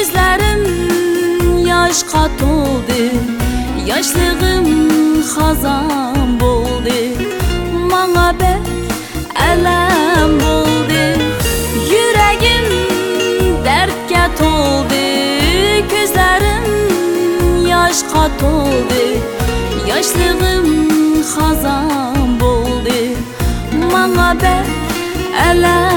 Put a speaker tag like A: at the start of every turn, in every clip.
A: Gözlerim yaş kat oldu. Yaşlığım hazan buldu Bana bek elem buldu Yüreğim dertke oldu Gözlerim yaş kat oldu. Yaşlığım hazan buldu Bana bek elem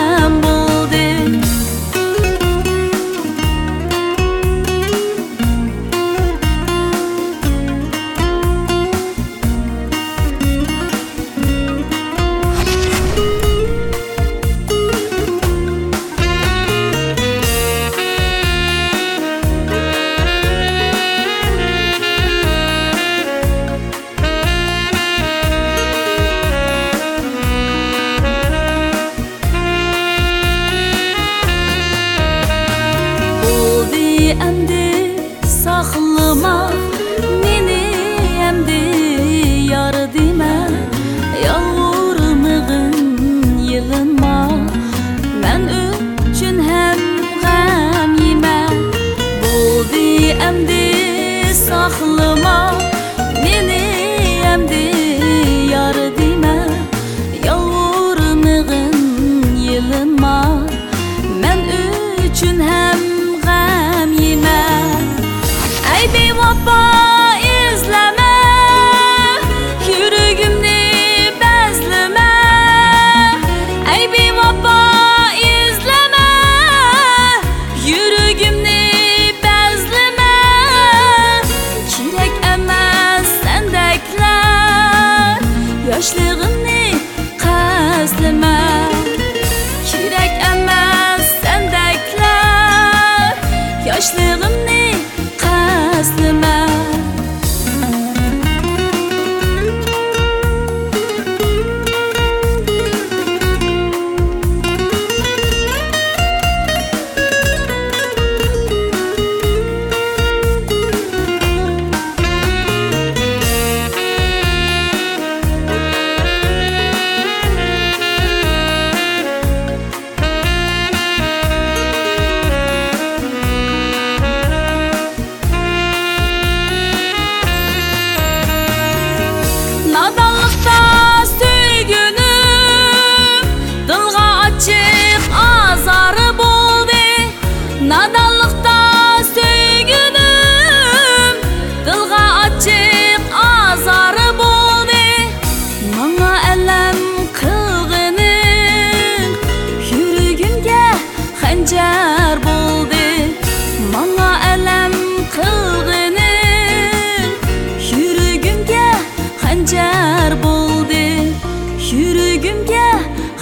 A: 恨了吗？yoshlig'imni qasdima kerak emas sandaklar. Yoshlig'im қылғының жүрегімге қанжар болды жүрегімге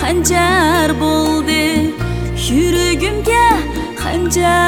A: қанжар болды жүрегімге қанжар